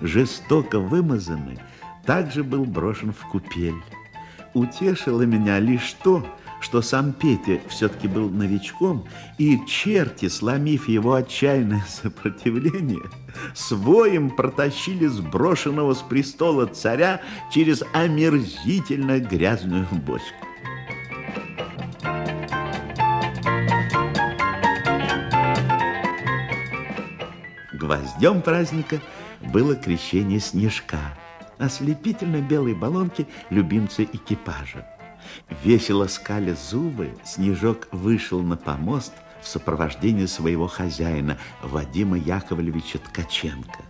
жестоко вымазанный, также был брошен в купель. Утешило меня лишь то, что сам Петя все-таки был новичком, и черти, сломив его отчаянное сопротивление, своим протащили сброшенного с престола царя через омерзительно грязную бочку. Гвоздем праздника было крещение Снежка, ослепительно белой баллонки любимца экипажа. Весело скали зубы, Снежок вышел на помост в сопровождении своего хозяина Вадима Яковлевича Ткаченко.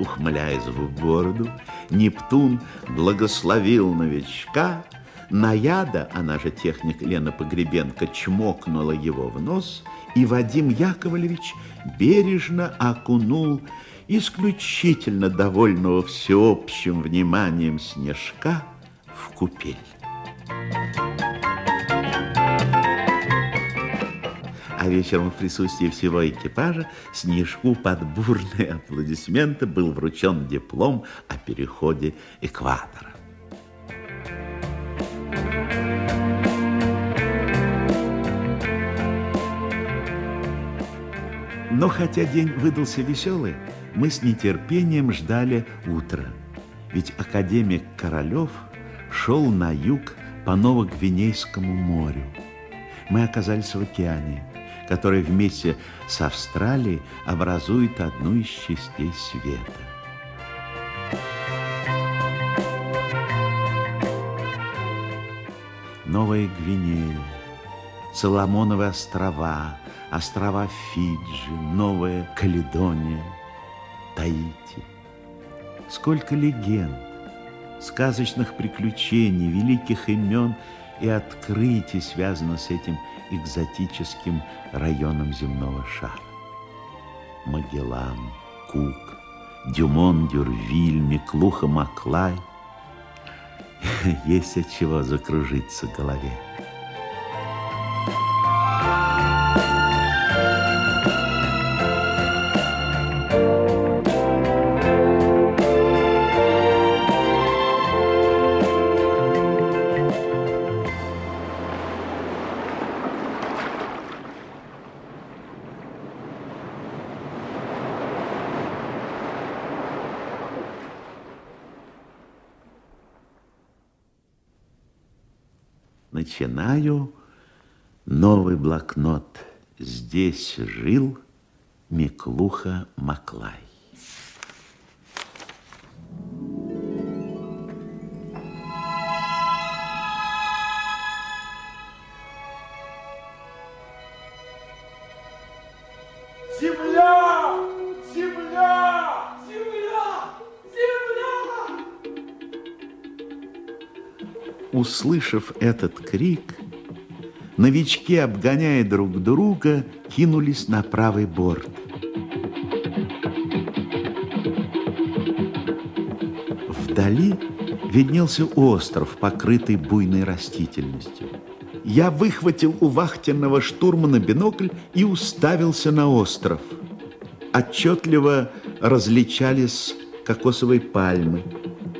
Ухмыляясь в бороду, Нептун благословил новичка, Наяда, она же техник Лена Погребенко, чмокнула его в нос – и Вадим Яковлевич бережно окунул исключительно довольного всеобщим вниманием Снежка в купель. А вечером в присутствии всего экипажа Снежку под бурные аплодисменты был вручен диплом о переходе экватора. Но хотя день выдался веселый, мы с нетерпением ждали утра. Ведь академик Королев шел на юг по Новогвинейскому морю. Мы оказались в океане, который вместе с Австралией образует одну из частей света. Новая Гвинея, Соломоновы острова, острова Фиджи, Новая Каледония, Таити. Сколько легенд, сказочных приключений, великих имен и открытий связано с этим экзотическим районом земного шара. Магеллан, Кук, Дюмон, Дюрвиль, Миклуха, Маклай. Есть от чего закружиться в голове. Начинаю новый блокнот. Здесь жил Миклуха Маклай. Услышав этот крик, новички, обгоняя друг друга, кинулись на правый борт. Вдали виднелся остров, покрытый буйной растительностью. Я выхватил у вахтенного штурмана бинокль и уставился на остров. Отчетливо различались кокосовые пальмы,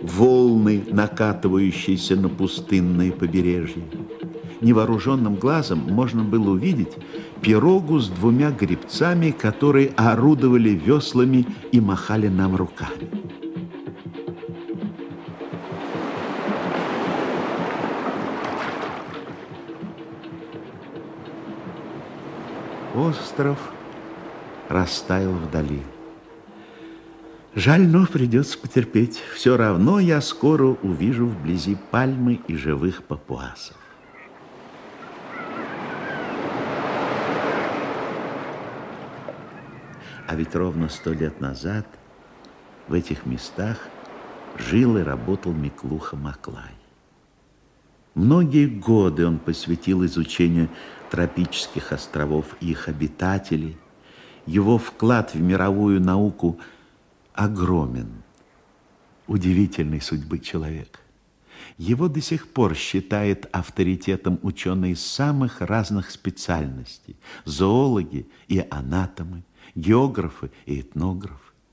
волны, накатывающиеся на пустынные побережья. Невооруженным глазом можно было увидеть пирогу с двумя гребцами, которые орудовали веслами и махали нам руками. Остров растаял вдали. Жаль, но придется потерпеть. Все равно я скоро увижу вблизи пальмы и живых папуасов. А ведь ровно сто лет назад в этих местах жил и работал Миклуха Маклай. Многие годы он посвятил изучению тропических островов и их обитателей. Его вклад в мировую науку – огромен, удивительной судьбы человек. Его до сих пор считает авторитетом ученые самых разных специальностей, зоологи и анатомы, географы и этнографы.